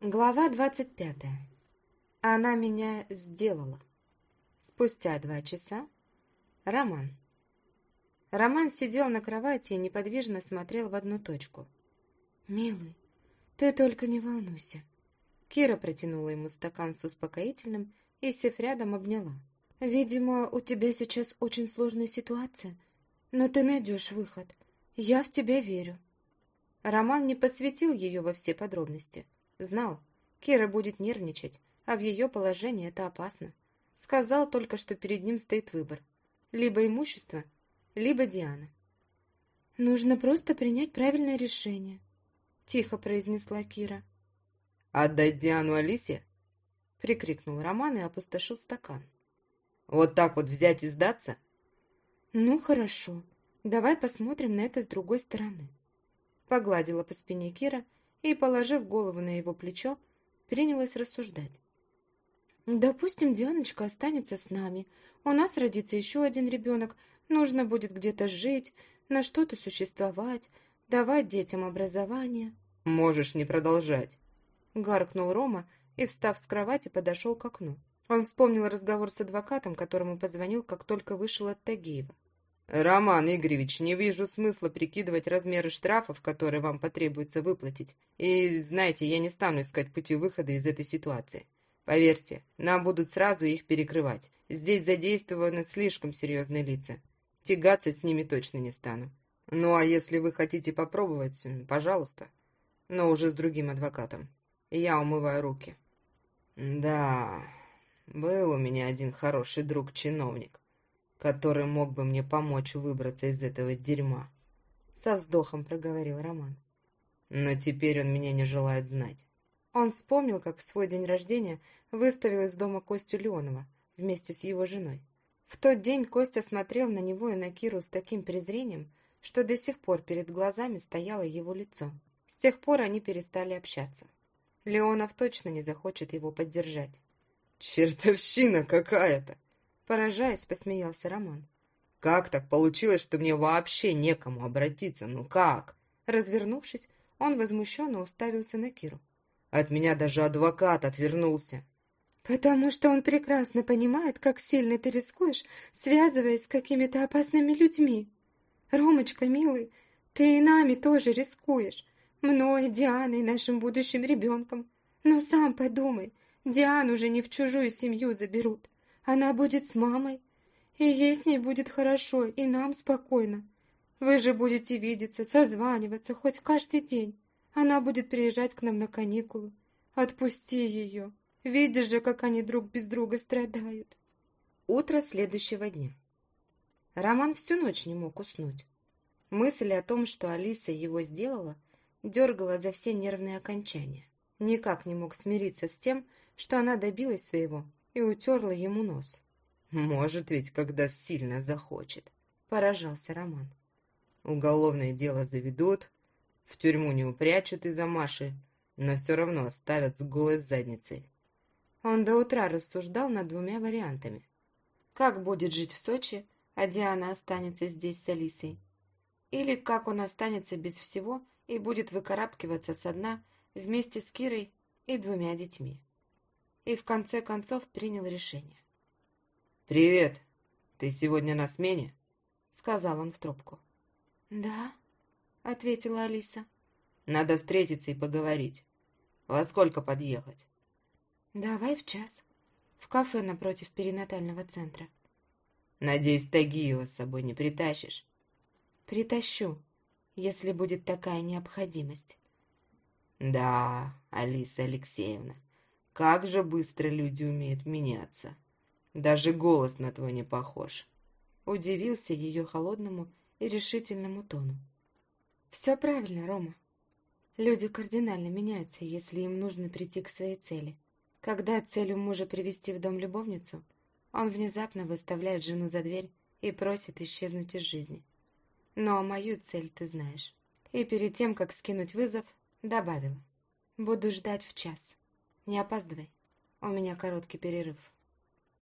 Глава двадцать пятая. Она меня сделала. Спустя два часа. Роман. Роман сидел на кровати и неподвижно смотрел в одну точку. «Милый, ты только не волнуйся». Кира протянула ему стакан с успокоительным и, сев рядом, обняла. «Видимо, у тебя сейчас очень сложная ситуация, но ты найдешь выход. Я в тебя верю». Роман не посвятил ее во все подробности – Знал, Кира будет нервничать, а в ее положении это опасно. Сказал только, что перед ним стоит выбор. Либо имущество, либо Диана. «Нужно просто принять правильное решение», — тихо произнесла Кира. «Отдать Диану Алисе?» — прикрикнул Роман и опустошил стакан. «Вот так вот взять и сдаться?» «Ну, хорошо. Давай посмотрим на это с другой стороны». Погладила по спине Кира и, положив голову на его плечо, принялась рассуждать. «Допустим, Дианочка останется с нами. У нас родится еще один ребенок. Нужно будет где-то жить, на что-то существовать, давать детям образование». «Можешь не продолжать», — гаркнул Рома и, встав с кровати, подошел к окну. Он вспомнил разговор с адвокатом, которому позвонил, как только вышел от Тагиева. «Роман Игоревич, не вижу смысла прикидывать размеры штрафов, которые вам потребуется выплатить. И, знаете, я не стану искать пути выхода из этой ситуации. Поверьте, нам будут сразу их перекрывать. Здесь задействованы слишком серьезные лица. Тягаться с ними точно не стану. Ну, а если вы хотите попробовать, пожалуйста. Но уже с другим адвокатом. Я умываю руки». «Да, был у меня один хороший друг-чиновник» который мог бы мне помочь выбраться из этого дерьма. Со вздохом проговорил Роман. Но теперь он меня не желает знать. Он вспомнил, как в свой день рождения выставил из дома Костю Леонова вместе с его женой. В тот день Костя смотрел на него и на Киру с таким презрением, что до сих пор перед глазами стояло его лицо. С тех пор они перестали общаться. Леонов точно не захочет его поддержать. «Чертовщина какая-то!» Поражаясь, посмеялся Роман. «Как так получилось, что мне вообще некому обратиться? Ну как?» Развернувшись, он возмущенно уставился на Киру. «От меня даже адвокат отвернулся». «Потому что он прекрасно понимает, как сильно ты рискуешь, связываясь с какими-то опасными людьми. Ромочка, милый, ты и нами тоже рискуешь. Мной, Дианой, нашим будущим ребенком. Но сам подумай, Диану же не в чужую семью заберут. Она будет с мамой, и ей с ней будет хорошо, и нам спокойно. Вы же будете видеться, созваниваться хоть каждый день. Она будет приезжать к нам на каникулы. Отпусти ее. Видишь же, как они друг без друга страдают. Утро следующего дня. Роман всю ночь не мог уснуть. Мысль о том, что Алиса его сделала, дергала за все нервные окончания. Никак не мог смириться с тем, что она добилась своего и утерла ему нос. «Может ведь, когда сильно захочет», — поражался Роман. «Уголовное дело заведут, в тюрьму не упрячут из-за Маши, но все равно оставят с голой задницей». Он до утра рассуждал над двумя вариантами. Как будет жить в Сочи, а Диана останется здесь с Алисой? Или как он останется без всего и будет выкарабкиваться со дна вместе с Кирой и двумя детьми? И в конце концов принял решение. «Привет! Ты сегодня на смене?» — сказал он в трубку. «Да», — ответила Алиса. «Надо встретиться и поговорить. Во сколько подъехать?» «Давай в час. В кафе напротив перинатального центра». «Надеюсь, Тагиева с собой не притащишь?» «Притащу, если будет такая необходимость». «Да, Алиса Алексеевна, как же быстро люди умеют меняться. Даже голос на твой не похож. Удивился ее холодному и решительному тону. Все правильно, Рома. Люди кардинально меняются, если им нужно прийти к своей цели. Когда цель у мужа привести в дом любовницу, он внезапно выставляет жену за дверь и просит исчезнуть из жизни. Но мою цель ты знаешь. И перед тем, как скинуть вызов, добавила. Буду ждать в час. Не опаздывай. У меня короткий перерыв.